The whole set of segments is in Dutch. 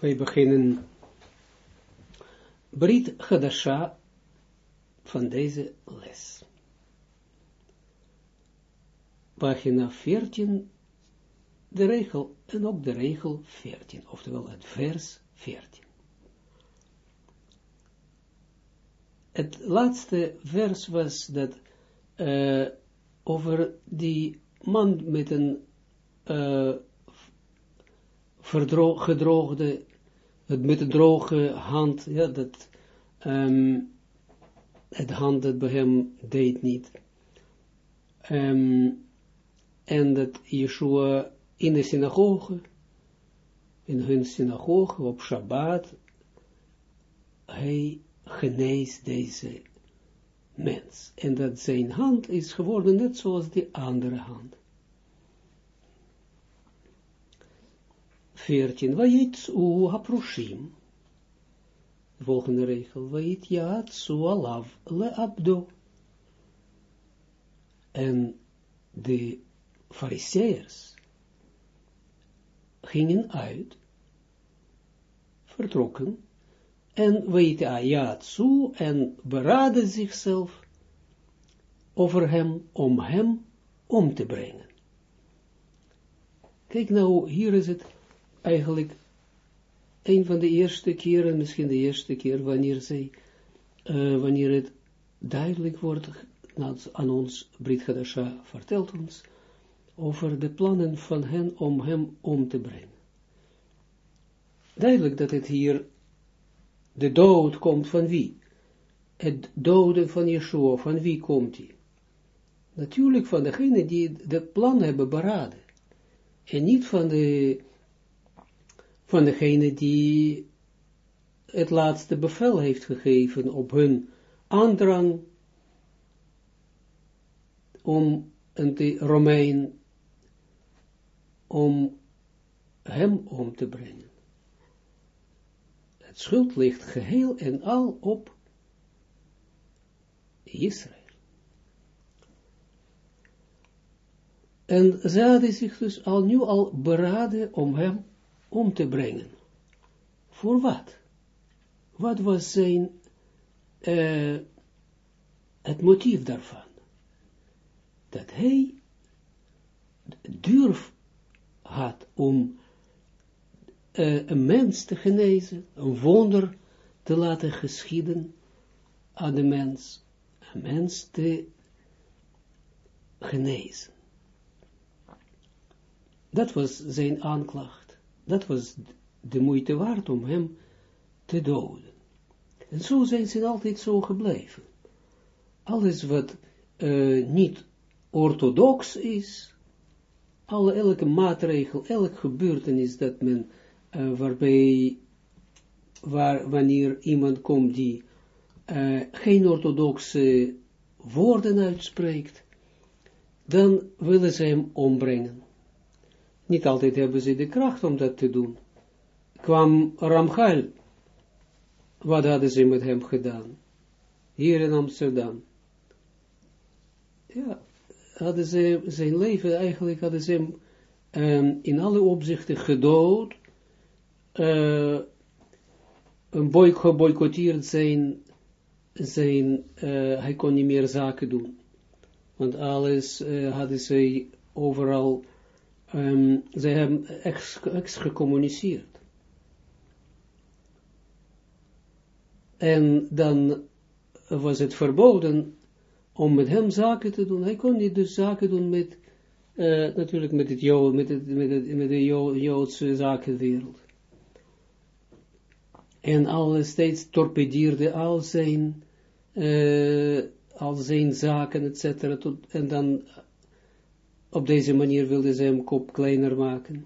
Wij beginnen Brit Hadasha van deze les. Pagina 14, de regel, en ook de regel 14, oftewel het vers 14. Het laatste vers was dat uh, over die man met een uh, gedroogde, met een droge hand, ja, dat um, het hand dat bij hem deed niet. Um, en dat Yeshua in de synagoge, in hun synagoge op Shabbat, hij geneest deze mens. En dat zijn hand is geworden net zoals die andere hand. 14. Vayit u haprushim. Volgende regel. Vayit yaat su alav le abdo. En de fariseërs gingen uit, vertrokken, en weet zo en beraden zichzelf over hem, om hem om te brengen. Kijk nou, hier is het eigenlijk een van de eerste keren, misschien de eerste keer, wanneer zij, uh, wanneer het duidelijk wordt, aan ons, Brit vertelt ons, over de plannen van hen om hem om te brengen. Duidelijk dat het hier de dood komt van wie? Het doden van Yeshua, van wie komt hij? Natuurlijk van degene die het plan hebben beraden. En niet van de van degene die het laatste bevel heeft gegeven op hun aandrang om een Romein om hem om te brengen. Het schuld ligt geheel en al op Israël. En ze hadden zich dus al nu al beraden om hem om te brengen. Voor wat? Wat was zijn, uh, het motief daarvan? Dat hij durf had om uh, een mens te genezen, een wonder te laten geschieden aan de mens, een mens te genezen. Dat was zijn aanklacht dat was de moeite waard om hem te doden. En zo zijn ze altijd zo gebleven. Alles wat uh, niet orthodox is, alle, elke maatregel, elke gebeurtenis dat men, uh, waarbij, waar, wanneer iemand komt die uh, geen orthodoxe woorden uitspreekt, dan willen ze hem ombrengen. Niet altijd hebben ze de kracht om dat te doen. Kwam Ramchal, wat hadden ze met hem gedaan? Hier in Amsterdam. Ja, hadden ze zijn leven, eigenlijk hadden ze hem um, in alle opzichten gedood, uh, een boy geboycotteerd zijn, zijn uh, hij kon niet meer zaken doen. Want alles uh, hadden ze overal um, zij hebben ex, gecommuniceerd. En dan was het verboden om met hem zaken te doen. Hij kon niet dus zaken doen met, uh, natuurlijk met, het Jood, met, het, met, de Joodse zakenwereld. En alles steeds torpedeerde al zijn, uh, al zijn zaken, et en dan op deze manier wilde ze hem kop kleiner maken.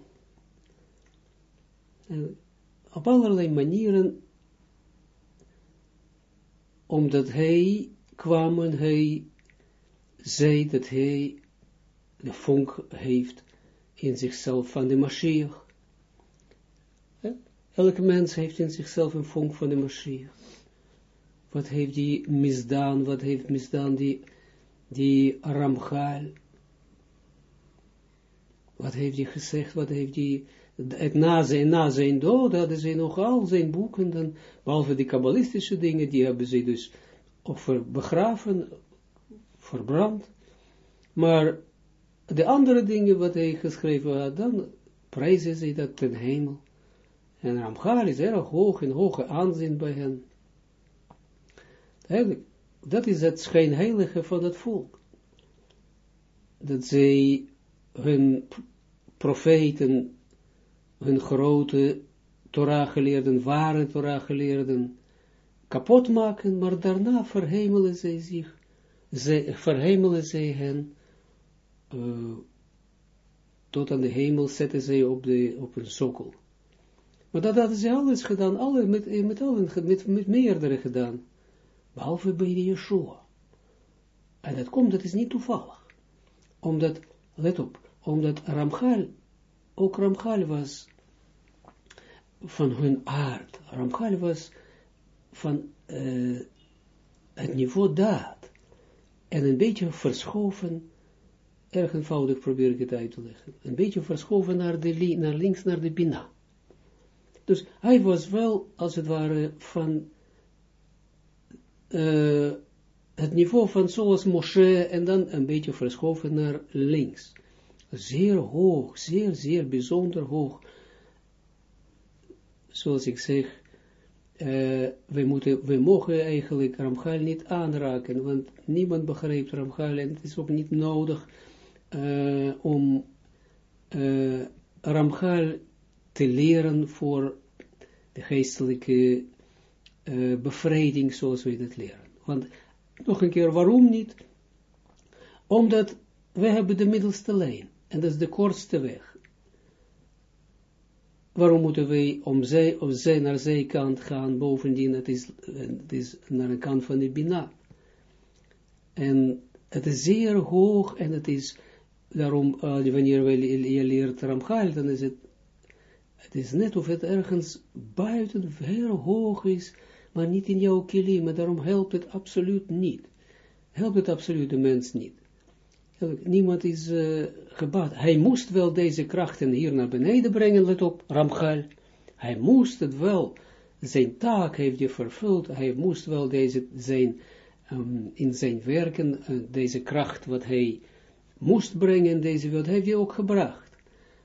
En op allerlei manieren, omdat hij kwam en hij zei dat hij de vonk heeft in zichzelf van de Mashiach. Elke mens heeft in zichzelf een vonk van de Mashiach. Wat heeft die misdaan, wat heeft misdaan die, die Ramchal, wat heeft hij gezegd, wat heeft hij, het na zijn, na zijn dood hadden ze nog al zijn boeken, dan, behalve die kabbalistische dingen, die hebben ze dus of begraven, verbrand, maar de andere dingen wat hij geschreven had, dan prijzen ze dat ten hemel. En Ramchal is erg hoog in hoge aanzien bij hen. Dat is het schijnheilige van het volk. Dat zij hun profeten, hun grote Torah-geleerden, ware Torah-geleerden, kapot maken, maar daarna verhemelen zij zich, zij, verhemelen zij hen, uh, tot aan de hemel zetten zij op, de, op een sokkel. Maar dat hadden ze alles gedaan, alle, met, met, allen, met, met meerdere gedaan, behalve bij de Yeshua. En dat komt, dat is niet toevallig. Omdat, let op, omdat Ramchal, ook Ramchal was van hun aard. Ramchal was van uh, het niveau daad. En een beetje verschoven, erg eenvoudig probeer ik het uit te leggen, een beetje verschoven naar, de, naar links, naar de Bina. Dus hij was wel, als het ware, van uh, het niveau van zoals Moshe, en dan een beetje verschoven naar links. Zeer hoog, zeer, zeer bijzonder hoog. Zoals ik zeg, uh, we, moeten, we mogen eigenlijk Ramchal niet aanraken, want niemand begrijpt Ramchal en het is ook niet nodig uh, om uh, Ramchal te leren voor de geestelijke uh, bevrijding zoals we dat leren. Want, nog een keer, waarom niet? Omdat we hebben de middelste lijn, en dat is de kortste weg. Waarom moeten wij om zij, of zij naar zijkant gaan, bovendien, het is, het is naar de kant van de Bina. En het is zeer hoog, en het is, daarom, uh, wanneer je leert Ramchal, dan is het het is net of het ergens buiten heel hoog is, maar niet in jouw kilim, maar daarom helpt het absoluut niet. Helpt het absoluut de mens niet. Niemand is uh, gebaat. Hij moest wel deze krachten hier naar beneden brengen, let op, Ramchal. Hij moest het wel, zijn taak heeft hij vervuld, hij moest wel deze, zijn, um, in zijn werken, uh, deze kracht wat hij moest brengen in deze wereld, heeft hij ook gebracht.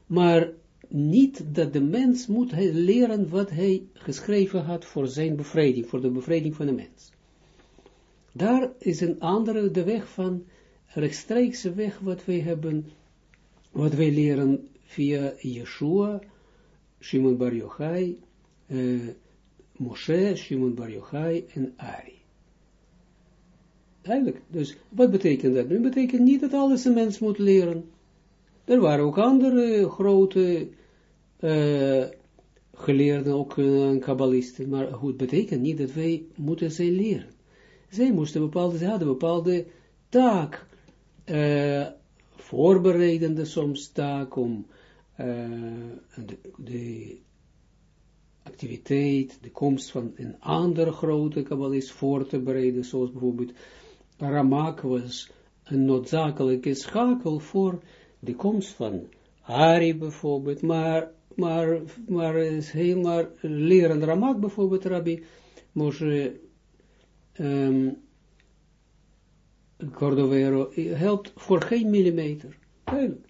Maar niet dat de mens moet leren wat hij geschreven had voor zijn bevrijding, voor de bevrijding van de mens. Daar is een andere, de weg van, rechtstreekse weg wat wij hebben, wat wij leren via Yeshua, Shimon Bar Yochai, uh, Moshe, Shimon Bar Yochai en Ari. Eigenlijk, dus wat betekent dat? Nu betekent niet dat alles een mens moet leren. Er waren ook andere grote uh, geleerden, ook uh, kabbalisten, maar goed, betekent niet dat wij moeten zij leren. Zij moesten bepaalde, zij hadden bepaalde taak, uh, voorbereidende soms taak om de, de, activiteit, de komst van een andere grote kabbalist voor te bereiden, zoals bijvoorbeeld Ramak was een noodzakelijke schakel voor de komst van Ari bijvoorbeeld, maar maar, maar is helemaal leren Ramak bijvoorbeeld, Rabbi Moshe um, Cordovero, helpt voor geen millimeter. Duidelijk.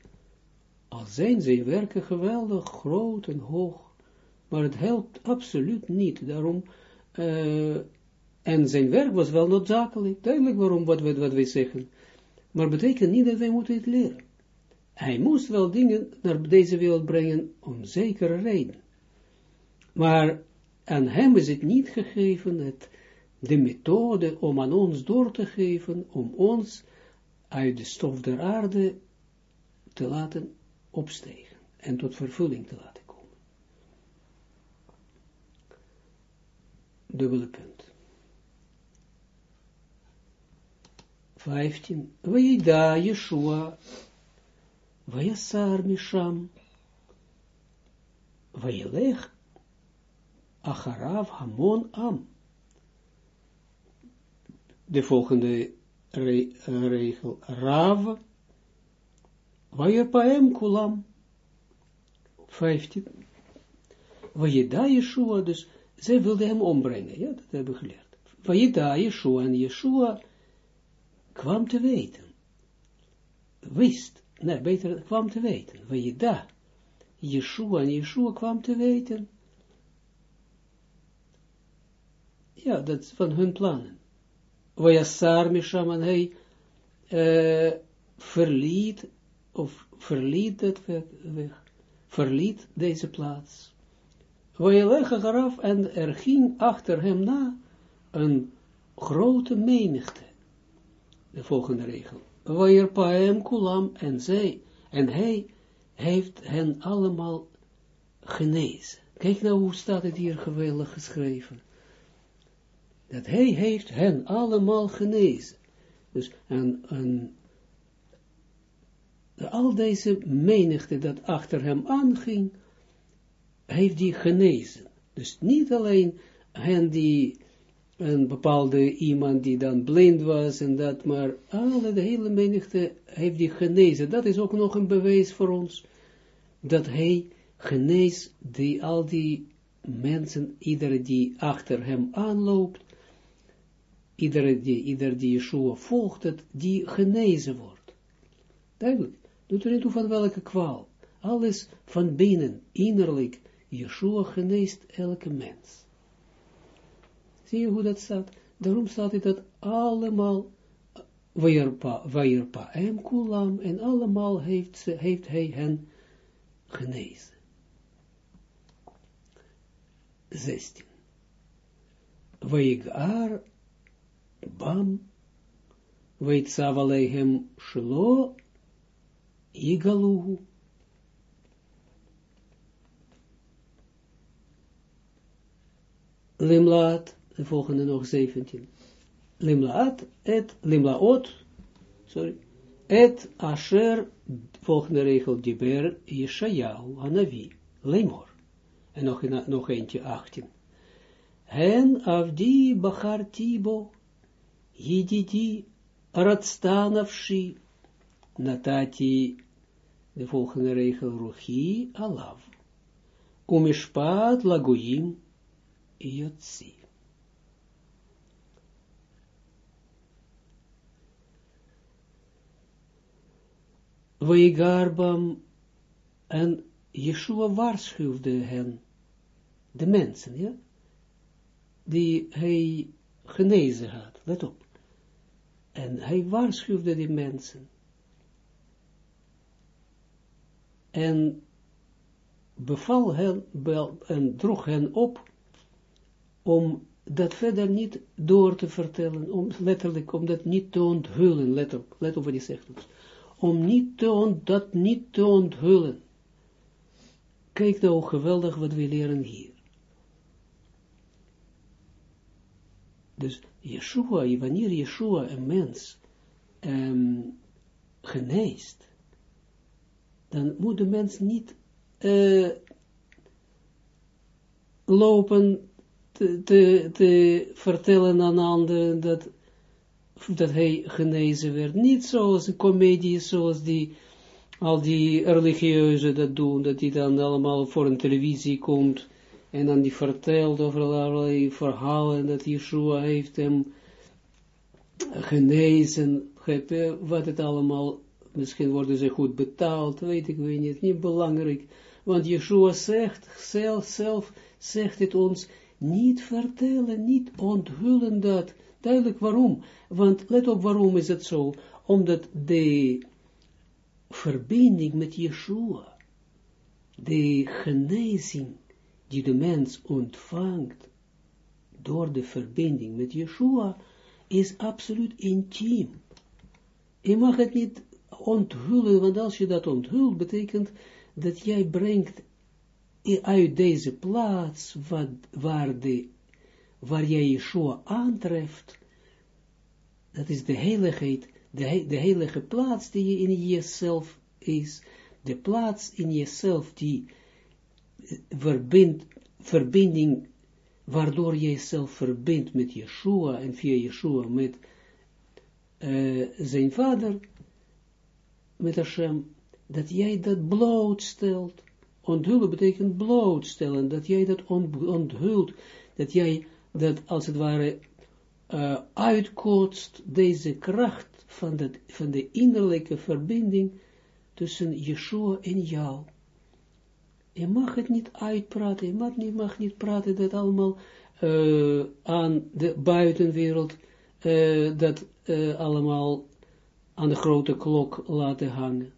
Al zijn zijn werken geweldig, groot en hoog, maar het helpt absoluut niet. Daarom, uh, en zijn werk was wel noodzakelijk, duidelijk waarom, wat, wat, wat wij zeggen. Maar betekent niet dat wij moeten het leren. Hij moest wel dingen naar deze wereld brengen om zekere reden. Maar aan hem is het niet gegeven, het, de methode om aan ons door te geven, om ons uit de stof der aarde te laten opstegen en tot vervulling te laten komen. Dubbele punt. 15. Weida Yeshua Vayasar Misham, Vayelech, Acharav Hamon Am. De volgende re regel, Rav, Vayerpaem Kulam, 15. Vajeda Yeshua, dus zij wilde hem ombrengen, ja, dat hebben we geleerd. Vajeda Yeshua, en Yeshua kwam te weten, wist, nee, beter, kwam te weten, Vajeda, Yeshua, en Yeshua kwam te weten, ja, dat is van hun plannen. Vajasar Misham, en hij uh, verliet, of verliet dat weg, verliet deze plaats. Wajelege garaf en er ging achter hem na een grote menigte. De volgende regel. Wajerpaem kulam en zij, en hij heeft hen allemaal genezen. Kijk nou hoe staat het hier geweldig geschreven. Dat hij heeft hen allemaal genezen. Dus en al deze menigte dat achter hem aanging, heeft die genezen. Dus niet alleen hen die, een bepaalde iemand die dan blind was en dat, maar alle, de hele menigte heeft die genezen. Dat is ook nog een bewijs voor ons, dat hij geneest die, al die mensen, iedereen die achter hem aanloopt, iedereen die, ieder die Yeshua volgt, dat die genezen wordt. Duidelijk. Doet er niet toe van welke kwaal. Alles van binnen, innerlijk, Yeshua geneest elke mens. Zie je hoe dat staat? Daarom staat het dat allemaal Vairpa en Kulam en allemaal heeft, heeft hij hen genezen. 16. Vaigar Bam Vaitzav Alehem Shlo Igaluhu Limlaat, de volgende nog 17. Limlaat, et, limlaot, sorry, et asher, volgende regel, diber, Yeshayahu, Hanavi, lemor. En nog, nog eentje, 18. Hen avdi bachar tibo, yididi, ratstanavshi, natati, de volgende regel, ruchi, alav. Umishpat lagoyim, Yotzi. Weigarbam en Yeshua waarschuwde hen, de mensen, die hij genezen had, let op. En hij waarschuwde die mensen. En beval hen, en droeg hen op om dat verder niet door te vertellen, om letterlijk, om dat niet te onthullen, let op, let op wat hij zegt, om niet te on, dat niet te onthullen. Kijk nou geweldig wat we leren hier. Dus Yeshua, wanneer Yeshua een mens um, geneest, dan moet de mens niet uh, lopen te, te, vertellen aan anderen dat, dat hij genezen werd. Niet zoals een comedie, zoals die, al die religieuzen dat doen, dat die dan allemaal voor een televisie komt en dan die vertelt over allerlei verhalen dat Yeshua heeft hem genezen, wat het allemaal, misschien worden ze goed betaald, weet ik weet niet, niet belangrijk, want Yeshua zegt, zelf, zelf zegt het ons, niet vertellen, niet onthullen dat. Duidelijk waarom. Want let op waarom is het zo. Omdat de verbinding met Yeshua, de genezing die de mens ontvangt door de verbinding met Yeshua, is absoluut intiem. Je mag het niet onthullen, want als je dat onthult, betekent dat jij brengt uit deze plaats, waar, de, waar jij Yeshua aantreft, dat is de heiligheid, de, de heilige plaats die in jezelf is, de plaats in jezelf die verbind, verbinding, waardoor je jezelf verbindt met Yeshua en via Yeshua met uh, zijn vader, met Hashem, dat jij dat blootstelt onthullen betekent blootstellen, dat jij dat onthult, dat jij dat als het ware uh, uitkotst, deze kracht van, van de innerlijke verbinding tussen Yeshua en jou. Je mag het niet uitpraten, je mag niet, praten dat allemaal uh, aan de buitenwereld, uh, dat allemaal aan de grote klok laten hangen.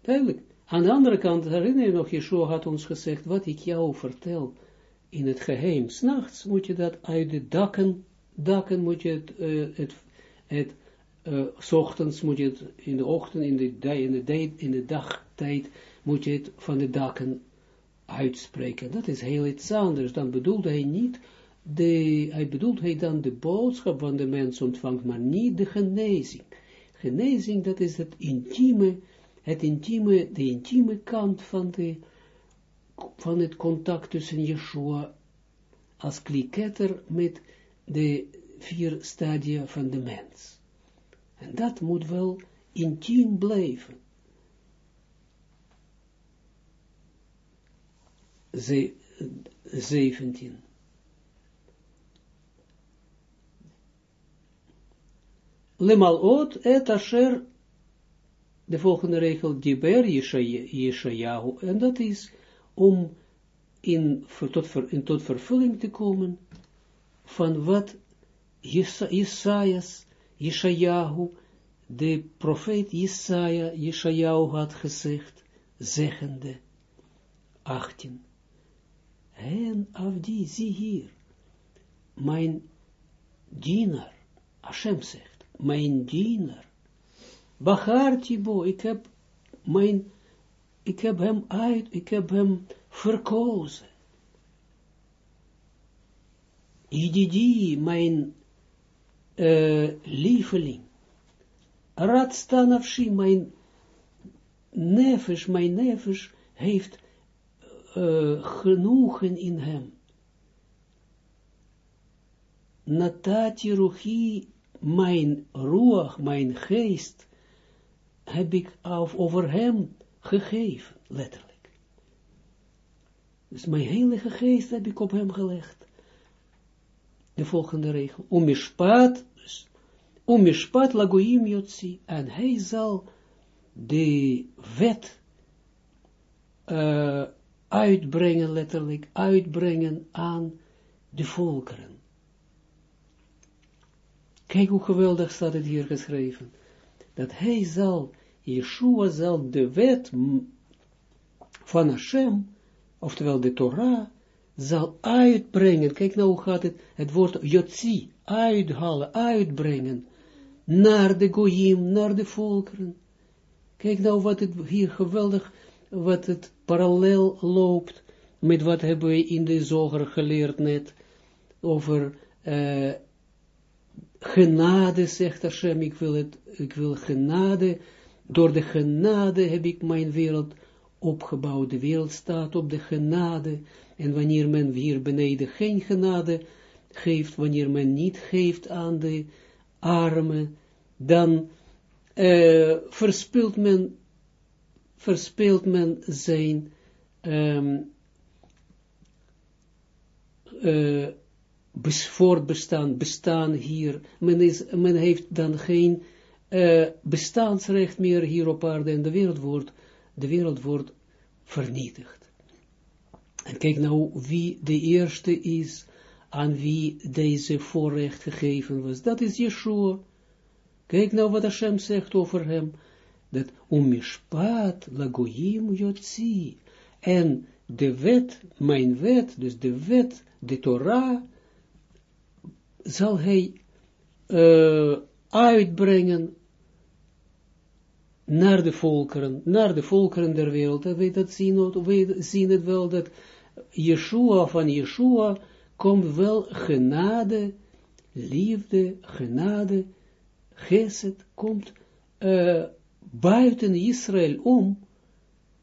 Duidelijk. Aan de andere kant, herinner je nog, Yeshua had ons gezegd, wat ik jou vertel in het geheim, s'nachts moet je dat uit de dakken, dakken moet je het, het, het s ochtends moet je het, in de ochtend, in de, in de, in de dagtijd, moet je het van de dakken uitspreken. Dat is heel iets anders. Dan bedoelt hij niet, de, hij bedoelt hij dan de boodschap van de mens ontvangt, maar niet de genezing. Genezing, dat is het intieme, het intieme, de intieme kant van, de, van het contact tussen Yeshua als kliketter met de vier stadia van de mens. En dat moet wel intiem blijven. Ze, 17. Lemalot et asher de volgende regel, Diber Yeshayahu, en dat is om in, tot, in tot vervulling te komen van wat Jesajas, Yeshayahu, de profeet Jesaja, Yeshayahu had gezegd, zeggende, 18, en afdi, zie hier, mijn dienaar, Hashem zegt, mijn dienaar, Bachartibo, ik heb mijn, ik heb hem uit, ik heb hem verkozen. Ididi, mijn uh, lieveling. Radstanavshi, mijn nefesh, mijn nefesh, heeft uh, genoegen in hem. Natati ruchi, mijn ruach, mijn geest, heb ik over hem gegeven, letterlijk. Dus mijn heilige geest heb ik op hem gelegd. De volgende regel. Om mishpat, dus, om mishpat lagoim yotzi, en hij zal de wet uh, uitbrengen, letterlijk, uitbrengen aan de volkeren. Kijk hoe geweldig staat het hier geschreven. Dat hij zal Yeshua zal de wet van Hashem, oftewel de Torah, zal uitbrengen. Kijk nou hoe gaat het, het woord Yotzi, uithalen, uitbrengen, naar de Goyim, naar de volkeren. Kijk nou wat het hier geweldig, wat het parallel loopt, met wat hebben we in de zoger geleerd net, over uh, genade, zegt Hashem, ik wil het, ik wil genade, door de genade heb ik mijn wereld opgebouwd. De wereld staat op de genade. En wanneer men hier beneden geen genade geeft, wanneer men niet geeft aan de armen, dan uh, verspilt men, verspilt men zijn um, voortbestaan, bestaan hier. Men, is, men heeft dan geen uh, bestaansrecht meer hier op aarde en de wereld wordt, de wereld wordt vernietigd. En kijk nou wie de eerste is aan wie deze voorrecht gegeven was. Dat is Yeshua. Kijk nou wat Hashem zegt over hem. Dat umishpat lagoyim yotzi. En de wet, mijn wet, dus de wet, de Torah, zal hij uh, uitbrengen naar de volkeren, naar de volkeren der wereld. Wij dat zien, wij zien het wel, dat Yeshua van Yeshua komt wel genade, liefde, genade, geset, komt uh, buiten Israël om,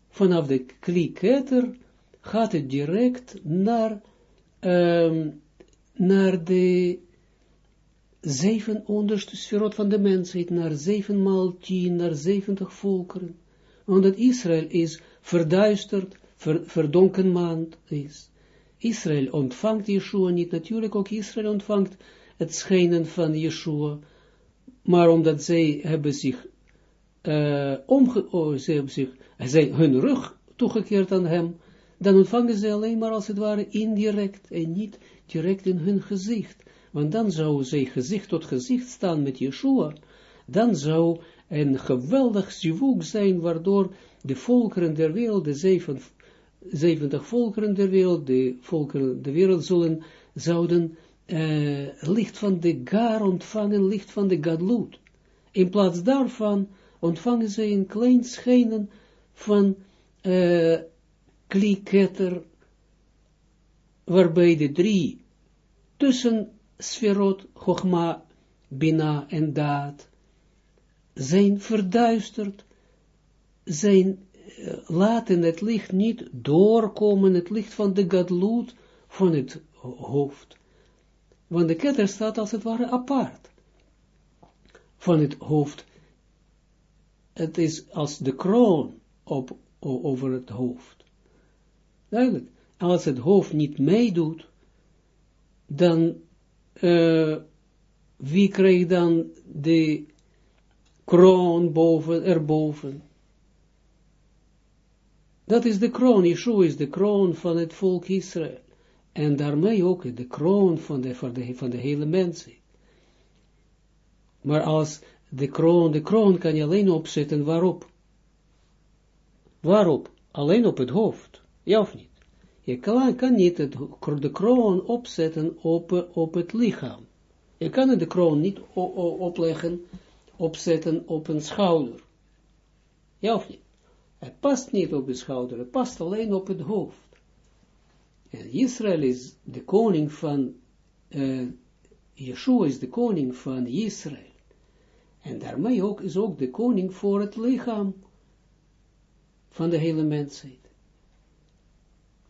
vanaf de kliketter gaat het direct naar, um, naar de zeven onderste sferot van de mensheid, naar zeven maal tien, naar zeventig volkeren. Omdat Israël is verduisterd, ver, verdonkenmaand is. Israël ontvangt Yeshua niet, natuurlijk ook Israël ontvangt het schijnen van Yeshua, maar omdat zij hebben zich, uh, omge oh, zich, hun rug toegekeerd aan hem, dan ontvangen ze alleen maar als het ware indirect en niet direct in hun gezicht. Want dan zou zij gezicht tot gezicht staan met Yeshua, dan zou een geweldig zivuk zijn, waardoor de volkeren der wereld, de zeven, 70 volkeren der wereld, de volkeren der wereld zullen, zouden uh, licht van de gar ontvangen, licht van de gadloed. In plaats daarvan ontvangen ze een klein schijnen van uh, kliketter, waarbij de drie tussen sferot, chogma, bina en daad, zijn verduisterd, zijn, uh, laten het licht niet doorkomen, het licht van de gadloed van het hoofd. Want de ketter staat als het ware apart van het hoofd. Het is als de kroon op, over het hoofd. Duidelijk. Als het hoofd niet meedoet, dan uh, wie krijgt dan de kroon boven, erboven? Dat is de kroon, Yeshua is de kroon van het volk Israël. En daarmee ook de kroon van de, van de, van de hele mensen. Maar als de kroon, de kroon kan je alleen opzetten, waarop? Waarop? Alleen op het hoofd. Ja of niet? Je kan, kan niet het, de kroon opzetten op, op het lichaam. Je kan de kroon niet opleggen, opzetten op een schouder. Ja of niet? Het past niet op de schouder, het past alleen op het hoofd. En Israël is de koning van, uh, Yeshua is de koning van Israël. En daarmee ook is ook de koning voor het lichaam van de hele mensheid.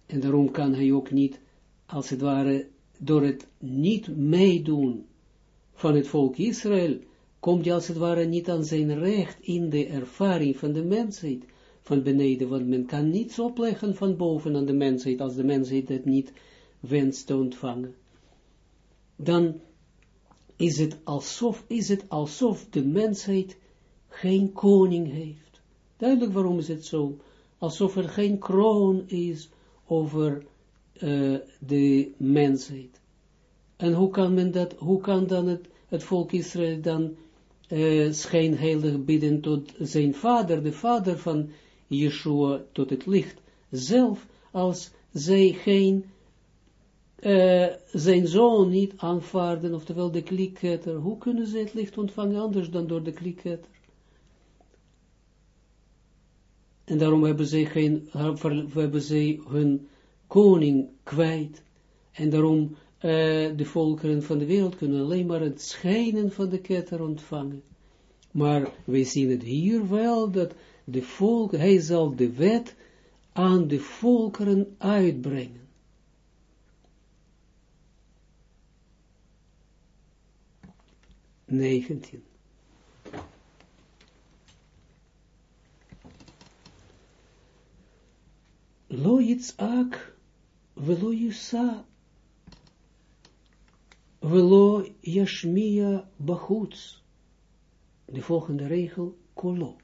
En daarom kan hij ook niet, als het ware, door het niet meedoen van het volk Israël, komt hij als het ware niet aan zijn recht in de ervaring van de mensheid van beneden, want men kan niets opleggen van boven aan de mensheid, als de mensheid het niet wenst te ontvangen. Dan is het alsof, is het alsof de mensheid geen koning heeft. Duidelijk waarom is het zo, alsof er geen kroon is over uh, de mensheid. En hoe kan men dat, hoe kan dan het, het volk Israël dan uh, schijnheilig bidden tot zijn vader, de vader van Yeshua tot het licht zelf, als zij geen, uh, zijn zoon niet aanvaarden, oftewel de klikketter, hoe kunnen ze het licht ontvangen anders dan door de klikketter? En daarom hebben zij, geen, hebben zij hun koning kwijt. En daarom uh, de volkeren van de wereld kunnen alleen maar het schijnen van de ketter ontvangen. Maar we zien het hier wel, dat de volk, hij zal de wet aan de volkeren uitbrengen. Negentien. Lo yitzak, velo yusa, velo yashmia bachuts. De volgende regel, kolo.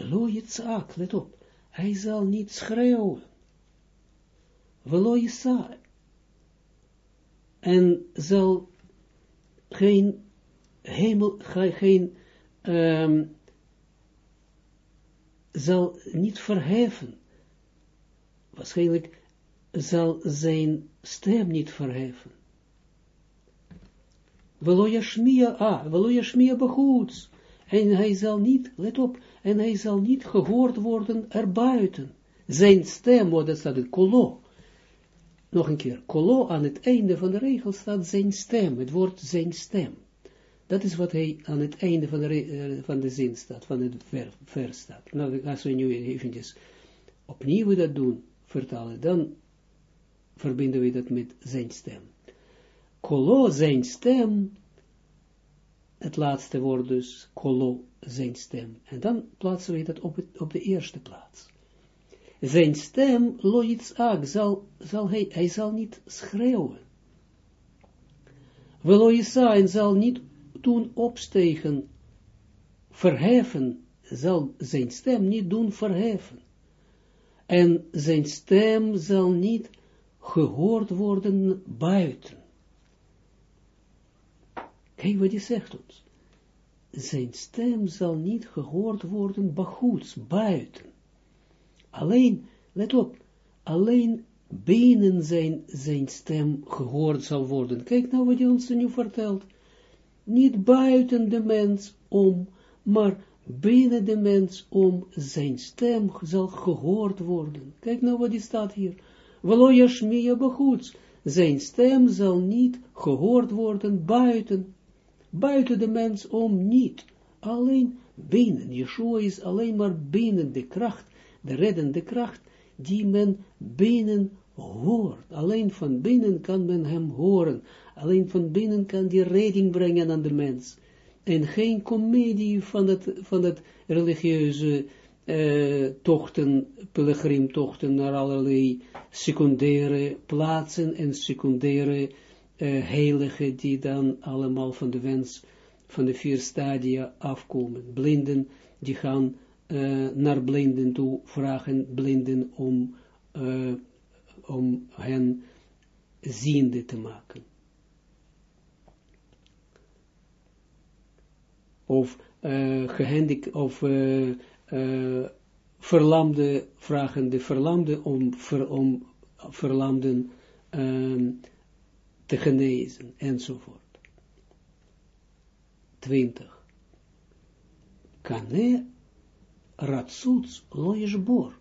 Lo Yitzhak, let op, hij zal niet schreeuwen. Velo Yisa. En zal geen hemel, geen, um, zal niet verheffen. Waarschijnlijk zal zijn stem niet verheffen. Velo Yashmia, ah, Velo Yashmia begoeds. En hij zal niet, let op, en hij zal niet gehoord worden erbuiten. Zijn stem, wat dat staat het kolo. Nog een keer, kolo aan het einde van de regel staat zijn stem, het woord zijn stem. Dat is wat hij aan het einde van de, uh, van de zin staat, van het ver staat. Nou, als we nu eventjes opnieuw dat doen, vertalen, dan verbinden we dat met zijn stem. Kolo, zijn stem, het laatste woord dus, kolo, zijn stem. En dan plaatsen we dat op, op de eerste plaats. Zijn stem, loitsag, zal, zal hij, zal niet schreeuwen. Veloisa en zal niet doen opstegen, verheffen, zal zijn stem niet doen verheffen. En zijn stem zal niet gehoord worden buiten. Kijk wat hij zegt ons. Zijn stem zal niet gehoord worden bagoeds, buiten. Alleen, let op, alleen binnen zijn, zijn stem gehoord zal worden. Kijk nou wat hij ons nu vertelt. Niet buiten de mens om, maar binnen de mens om zijn stem zal gehoord worden. Kijk nou wat die staat hier. Velo yashmiya begoeds. Zijn stem zal niet gehoord worden buiten. Buiten de mens om niet. Alleen binnen. Yeshua is alleen maar binnen de kracht, de reddende kracht, die men binnen hoort. Alleen van binnen kan men hem horen. Alleen van binnen kan die redding brengen aan de mens en geen komedie van het, van het religieuze uh, tochten, pelgrimtochten naar allerlei secundaire plaatsen en secundaire uh, heiligen die dan allemaal van de wens van de vier stadia afkomen. Blinden, die gaan uh, naar blinden toe, vragen blinden om, om hen ziende te maken. of uh, of verlamde, vragen de verlamde om, ver, om verlamden um, te genezen, enzovoort. 20. Kane ratsuts loishbor.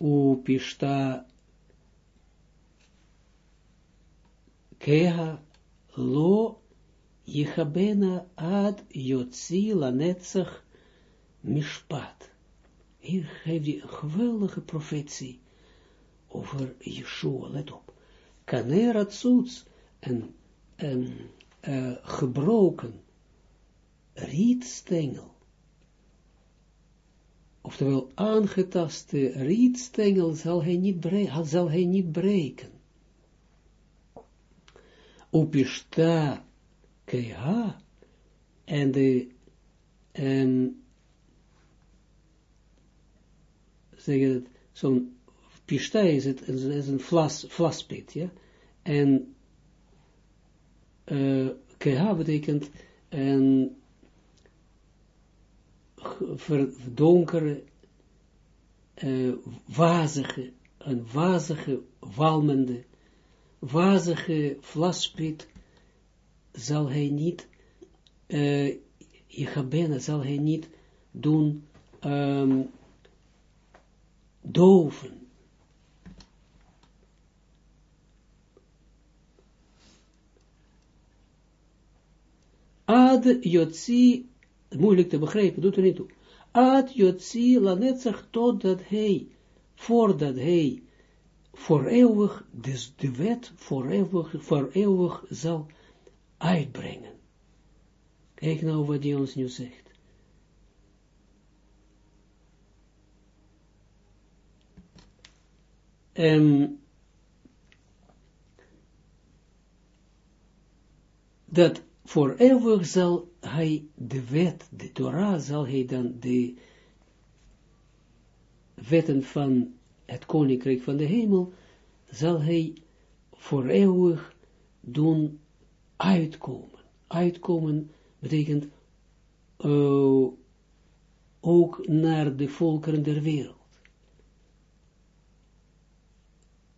U pishta keha lo Jechabena ad Yotzi lanetzach mishpat. Hier geeft hij een geweldige profetie over Yeshua, let op. Kanerat zoets, een, een uh, gebroken rietstengel, oftewel aangetaste rietstengel zal hij niet, breken, zal hij niet breken. Keha, en de, um, zeg het, zo'n pishta is het, is een vlas, vlaspit, ja, en uh, keha betekent een verdonkere, uh, wazige, een wazige, walmende, wazige vlaspit zal hij niet, uh, Jechabena zal hij niet doen um, doven. Ad Jotzi, moeilijk te begrijpen, doet er niet toe. Ad Jotzi lanetzach totdat hij, voordat hij voor eeuwig, dus de wet voor eeuwig, voor eeuwig zal uitbrengen. Kijk nou wat hij ons nu zegt. Um, dat voor eeuwig zal hij de wet, de Torah, zal hij dan de wetten van het koninkrijk van de hemel, zal hij voor eeuwig doen uitkomen. Uitkomen betekent uh, ook naar de volkeren der wereld.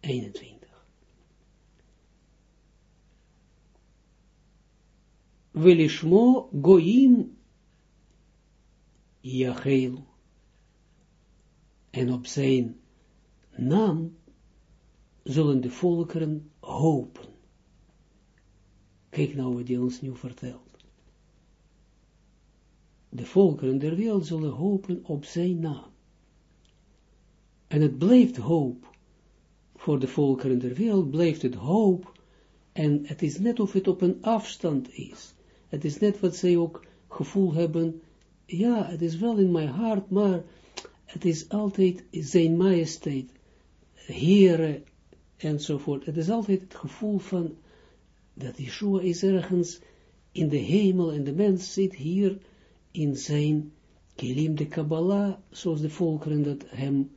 21. Welishmo goim Yachelu. En op zijn naam zullen de volkeren hopen. Kijk nou wat hij ons nu vertelt. De volkeren der wereld zullen hopen op zijn naam. En het blijft hoop. Voor de volkeren der wereld blijft het hoop En het is net of het op een afstand is. Het is net wat zij ook gevoel hebben, ja, het is wel in mijn hart, maar het is altijd zijn majesteit, Heere, enzovoort. Het is altijd het gevoel van, dat Yeshua is ergens in de hemel en de mens zit hier in zijn Kelim de Kabbalah, zoals de volkeren dat hem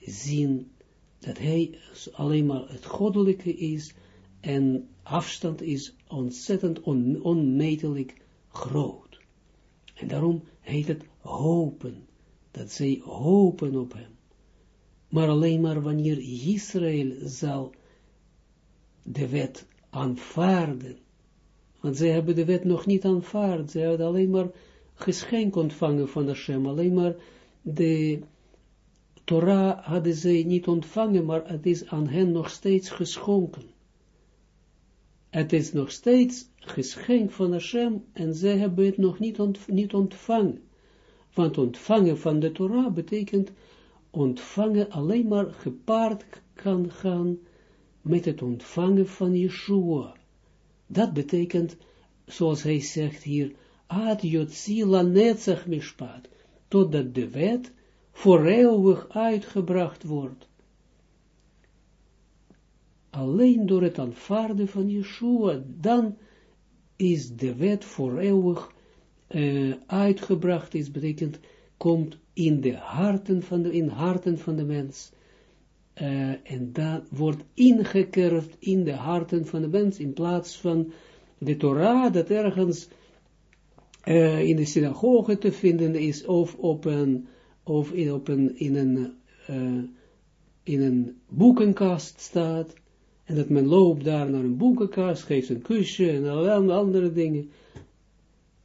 zien, dat hij alleen maar het goddelijke is en afstand is ontzettend on, onmetelijk groot. En daarom heet het hopen, dat zij hopen op hem. Maar alleen maar wanneer Israël zal de wet aanvaarden, want zij hebben de wet nog niet aanvaard, zij hebben alleen maar geschenk ontvangen van Hashem, alleen maar de Torah hadden zij niet ontvangen, maar het is aan hen nog steeds geschonken. Het is nog steeds geschenk van Hashem en zij hebben het nog niet, niet ontvangen. Want ontvangen van de Torah betekent ontvangen alleen maar gepaard kan gaan met het ontvangen van Yeshua. Dat betekent, zoals hij zegt hier, ad yotzila netzach mishpat, totdat de wet voor eeuwig uitgebracht wordt. Alleen door het aanvaarden van Yeshua, dan is de wet voor eeuwig uh, uitgebracht, is betekent, komt in de harten van de, in harten van de mens, uh, en dat wordt ingekerfd in de harten van de mens, in plaats van de Torah, dat ergens uh, in de synagoge te vinden is, of op een, of in, op een, in een, uh, in een boekenkast staat, en dat men loopt daar naar een boekenkast, geeft een kusje en allerlei andere dingen.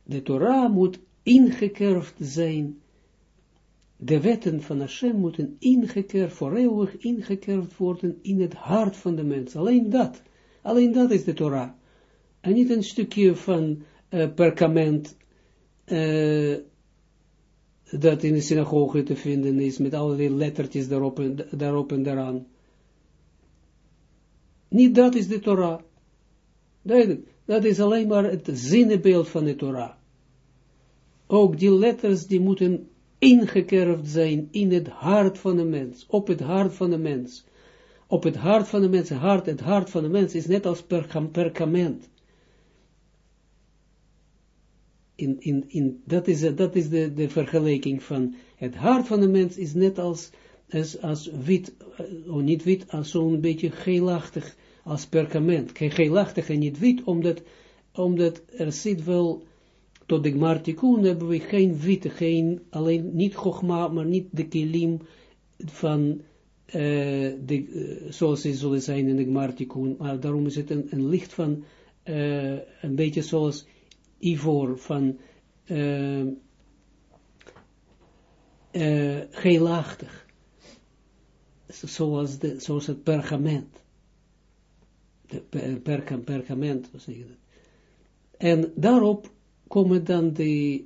De Torah moet ingekerfd zijn, de wetten van Hashem moeten ingekerfd, voor eeuwig ingekerfd worden in het hart van de mens. Alleen dat, alleen dat is de Torah. En niet een stukje van uh, perkament uh, dat in de synagoge te vinden is, met allerlei lettertjes daarop en, daarop en daaraan. Niet dat is de Torah. Dat is alleen maar het zinnebeeld van de Torah. Ook die letters die moeten ingekerfd zijn in het hart van de mens, op het hart van de mens. Op het hart van de mens, hart, het hart van de mens is net als perkament in, in, dat is, dat is de, de vergelijking van het hart van de mens is net als, als, als wit, uh, oh niet wit, als zo'n beetje geelachtig, als perkament. Geelachtig en niet wit, omdat, omdat er zit wel, tot de Gmartikun hebben we geen witte, geen, alleen niet Chogma, maar niet de kilim van, uh, de, uh, zoals ze zullen zijn in de Gmartikun, maar daarom is het een, licht van, een beetje zoals ivoor van geelachtig, zoals, de, zoals het perkament. De per, perkament, zeg je dat? En daarop komen dan de,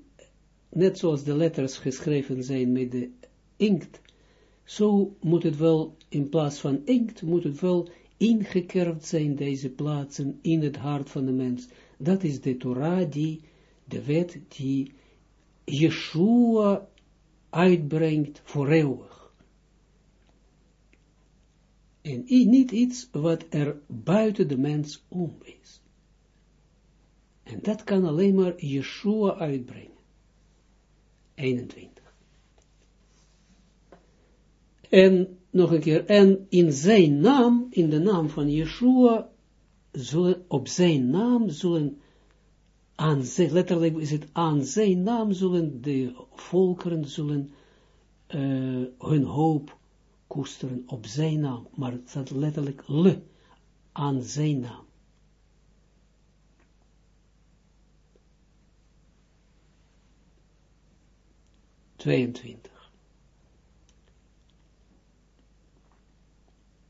net zoals de letters geschreven zijn met de inkt, zo moet het wel, in plaats van inkt, moet het wel ingekerfd zijn, deze plaatsen, in het hart van de mens. Dat is de Torah die, de wet die Yeshua uitbrengt voor eeuwig. En niet iets wat er buiten de mens om is. En dat kan alleen maar Yeshua uitbrengen. 21. En nog een keer, en in zijn naam, in de naam van Yeshua, zullen, op zijn naam zullen, aan zijn, letterlijk is het aan zijn naam zullen de volkeren zullen uh, hun hoop koesteren op zijn naam, maar het staat letterlijk le, aan zijn naam. Tweeëntwintig.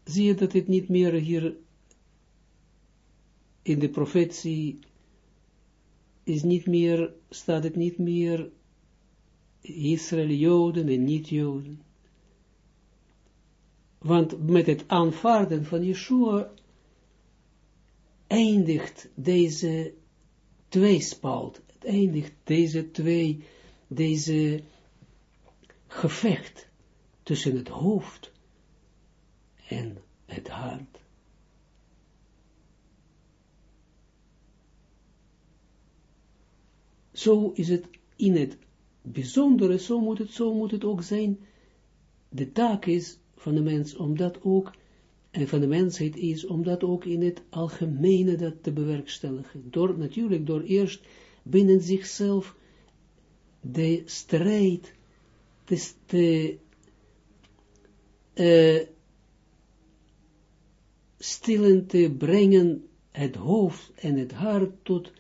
Zie je dat het niet meer hier in de profetie is niet meer, staat het niet meer Israël Joden en niet Joden. Want met het aanvaarden van Yeshua eindigt deze tweespalt, het eindigt deze twee, deze gevecht tussen het hoofd en het hart. Zo is het in het bijzondere, zo moet het, zo moet het ook zijn. De taak is van de mens om dat ook, en van de mensheid is om dat ook in het algemene dat te bewerkstelligen. Door, natuurlijk door eerst binnen zichzelf de strijd te, uh, stillen te brengen het hoofd en het hart tot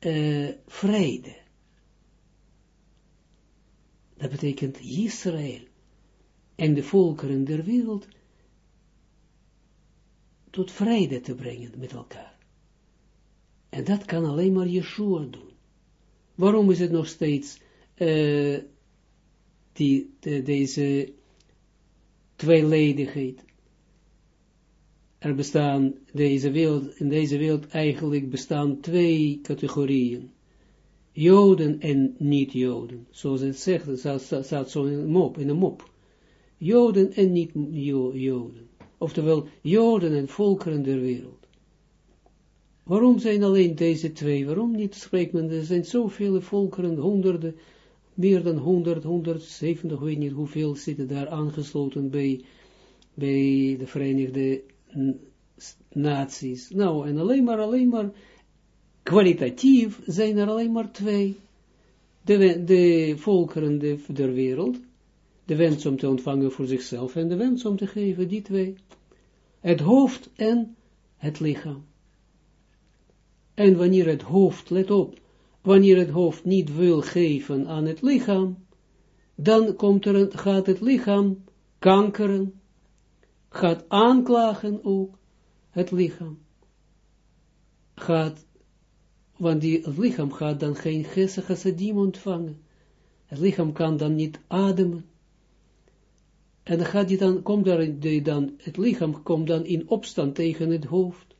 uh, vrede. Dat betekent Israël en de volkeren der wereld tot vrede te brengen met elkaar. En dat kan alleen maar Yeshua doen. Waarom is het nog steeds uh, die, de, deze tweeledigheid? Er bestaan deze wereld, in deze wereld eigenlijk bestaan twee categorieën. Joden en niet-Joden. Zoals het zegt, staat, zo in een mop. In een mop. Joden en niet-Joden. Oftewel, Joden en volkeren der wereld. Waarom zijn alleen deze twee? Waarom niet spreekt men? Er zijn zoveel volkeren, honderden, meer dan 100, 170, weet niet hoeveel zitten daar aangesloten bij, bij de Verenigde Naties. Nou, en alleen maar, alleen maar kwalitatief zijn er alleen maar twee. De, de volkeren de, der wereld, de wens om te ontvangen voor zichzelf en de wens om te geven, die twee. Het hoofd en het lichaam. En wanneer het hoofd, let op, wanneer het hoofd niet wil geven aan het lichaam, dan komt er een, gaat het lichaam kankeren, gaat aanklagen ook het lichaam. Gaat want die, het lichaam gaat dan geen chesed ontvangen. Het lichaam kan dan niet ademen. En dan, gaat dan, komt dan, het lichaam komt dan in opstand tegen het hoofd.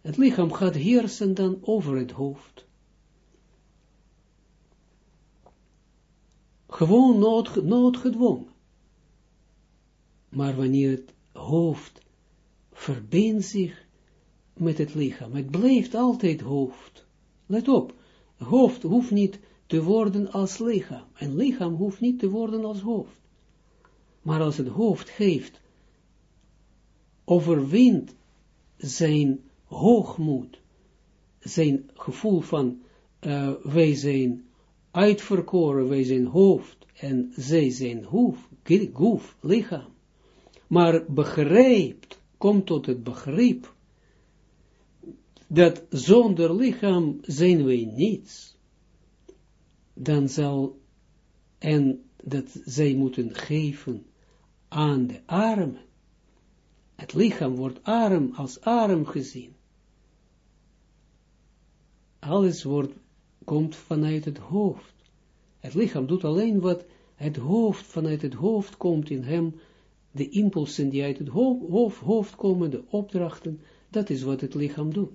Het lichaam gaat heersen dan over het hoofd. Gewoon nood, noodgedwongen. Maar wanneer het hoofd verbindt zich met het lichaam, het blijft altijd hoofd. Let op, hoofd hoeft niet te worden als lichaam. En lichaam hoeft niet te worden als hoofd. Maar als het hoofd geeft, overwint zijn hoogmoed, zijn gevoel van uh, wij zijn uitverkoren, wij zijn hoofd en zij zijn hoef, goef, lichaam. Maar begrijpt, komt tot het begrip dat zonder lichaam zijn wij niets, dan zal, en dat zij moeten geven aan de armen. Het lichaam wordt arm als arm gezien. Alles wordt, komt vanuit het hoofd. Het lichaam doet alleen wat het hoofd, vanuit het hoofd komt in hem, de impulsen die uit het hoofd, hoofd komen, de opdrachten, dat is wat het lichaam doet.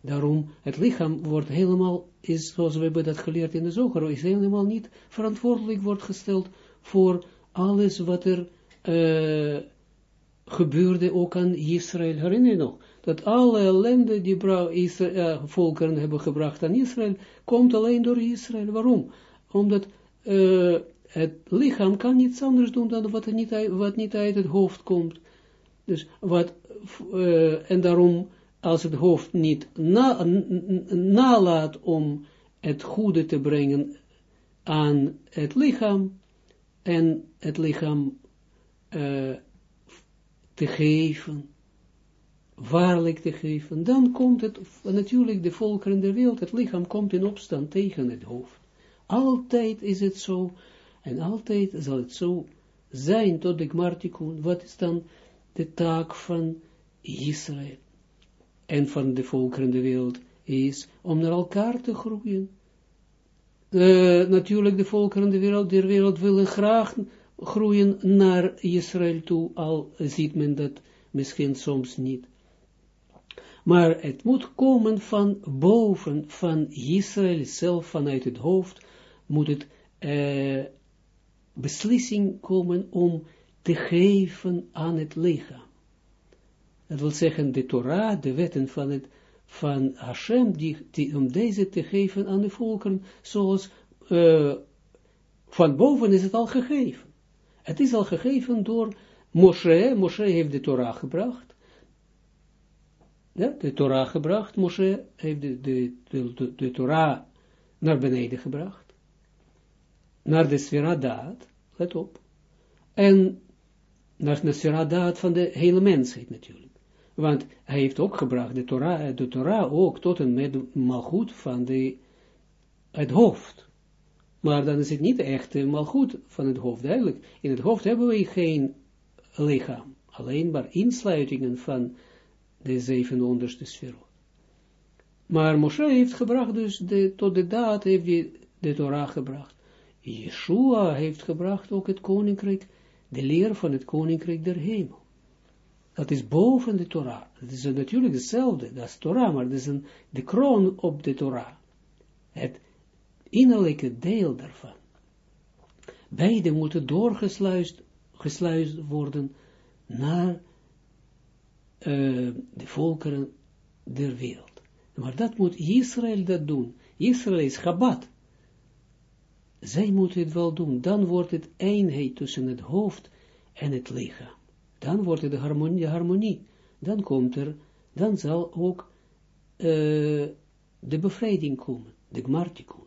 Daarom, het lichaam wordt helemaal, is, zoals we hebben dat geleerd in de zoger, is helemaal niet verantwoordelijk wordt gesteld voor alles wat er uh, gebeurde ook aan Israël. Herinner je nog? Dat alle ellende die Israël, uh, volkeren hebben gebracht aan Israël, komt alleen door Israël. Waarom? Omdat uh, het lichaam kan niets anders doen dan wat, niet uit, wat het hoofd komt. Dus wat, en daarom als het hoofd niet na, nalaat om het goede te brengen aan het lichaam en het lichaam uh, te geven, waarlijk te geven, dan komt het, natuurlijk de volkeren der wereld, het lichaam komt in opstand tegen het hoofd. Altijd is het zo, en altijd zal het zo zijn tot de Gmartikun. Wat is dan de taak van Israël? en van de volkeren de wereld is om naar elkaar te groeien. Natuurlijk de volkeren de wereld, der wereld willen graag groeien naar Israël toe, al ziet men dat misschien soms niet. Maar het moet komen van boven, van Israël zelf, vanuit het hoofd, moet het uh, beslissing komen om te geven aan het lichaam. Dat wil zeggen, de Torah, de wetten van, het, van Hashem, die, om deze te geven aan de volkeren, zoals uh, van boven is het al gegeven. Het is al gegeven door Moshe, Moshe heeft de Torah gebracht, ja, de Torah gebracht, Moshe heeft de, de, de, de, Torah naar beneden gebracht, naar de Sferadat, let op, en naar de Sferadat van de hele mensheid natuurlijk. Want hij heeft ook gebracht de Torah, de Torah ook tot en met malgoed van de, het hoofd. Maar dan is het niet echt malgoed van het hoofd. Duidelijk, in het hoofd hebben we geen lichaam. Alleen maar insluitingen van de zeven onderste sferot. Maar Moshe heeft gebracht, dus de, tot de daad heeft hij de Torah gebracht. Yeshua heeft gebracht ook het koninkrijk, de leer van het koninkrijk der hemel. Dat is boven de Torah. Dat is natuurlijk hetzelfde, dat is Torah, maar dat is de kroon op de Torah. Het innerlijke deel daarvan. Beide moeten doorgesluist gesluist worden naar uh, de volkeren der wereld. Maar dat moet Israël dat doen. Israël is Chabad. Zij moeten het wel doen. Dan wordt het eenheid tussen het hoofd en het lichaam. Dan wordt het de harmonie. De harmonie. Dan komt er, dan zal ook uh, de bevrijding komen. De gmartikun.